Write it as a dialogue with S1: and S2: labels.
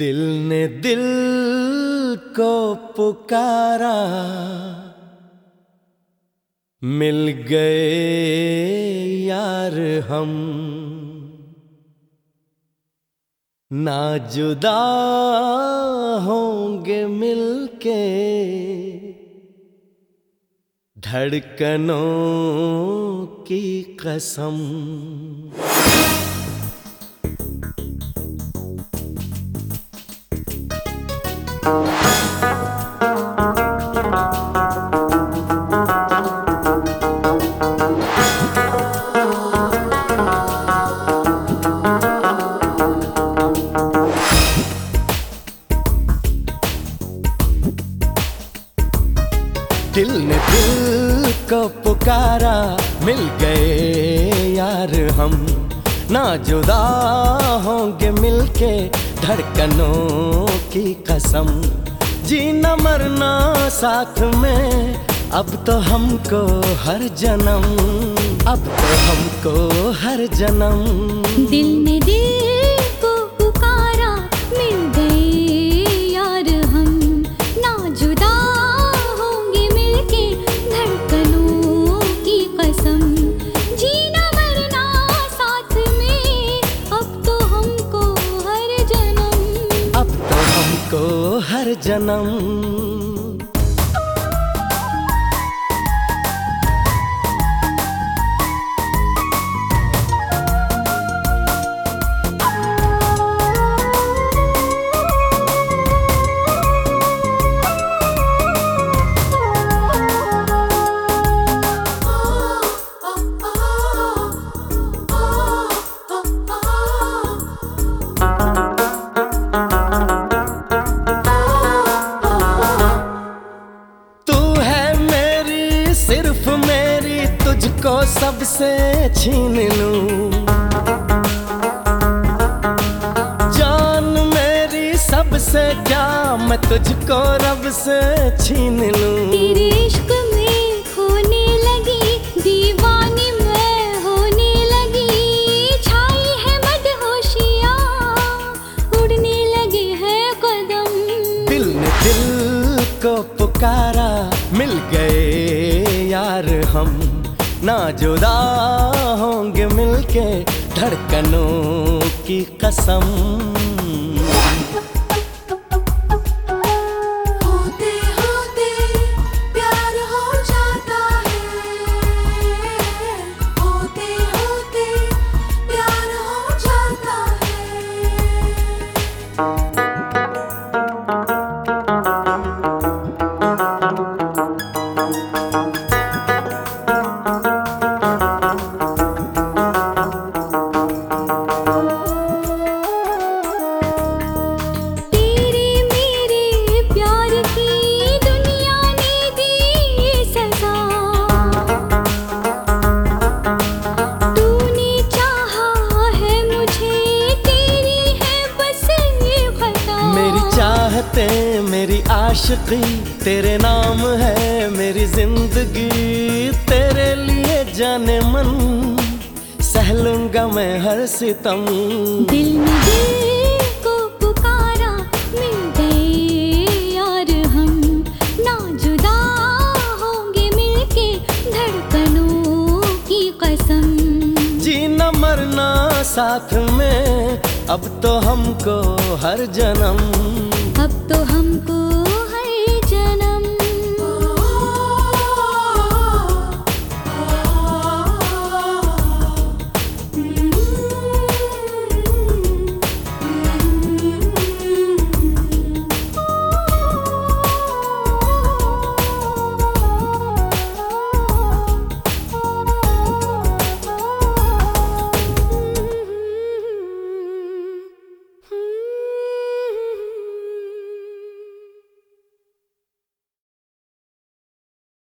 S1: दिल ने दिल को पुकारा, मिल गए यार हम। ना जुदा होंगे मिलके, धड़कनों की कसम। को पुकारा, मिल गए यार हम। ना जुदा होंगे मिलके धड़कनों की कसम। जीना मरना साथ में, अब तो हमको हर जन्म। अब तो हमको हर जन्म।
S2: दिल ने दिल जन्म
S1: सबसे छीन लूँ। जान मेरी सबसे क्या मैं तुझको रब से छीन लूँ?
S2: तेरे इश्क में खोने लगी दीवानी मैं होने लगी छाई है मदहोशियाँ उड़ने लगे हैं कदम।
S1: दिल ने दिल को पुकारा मिल गए यार हम। ना जुदा होंगे मिलके धड़कनों की कसम। आशिकी तेरे नाम है मेरी ज़िंदगी तेरे लिए जाने मन सह लूँगा मैं हर सितम।
S2: दिल ने दिल को पुकारा मिल गए यार हम ना जुदा होंगे मिलके धड़कनों की कसम।
S1: जीना मरना साथ में अब तो हमको हर जन्म।
S2: अब तो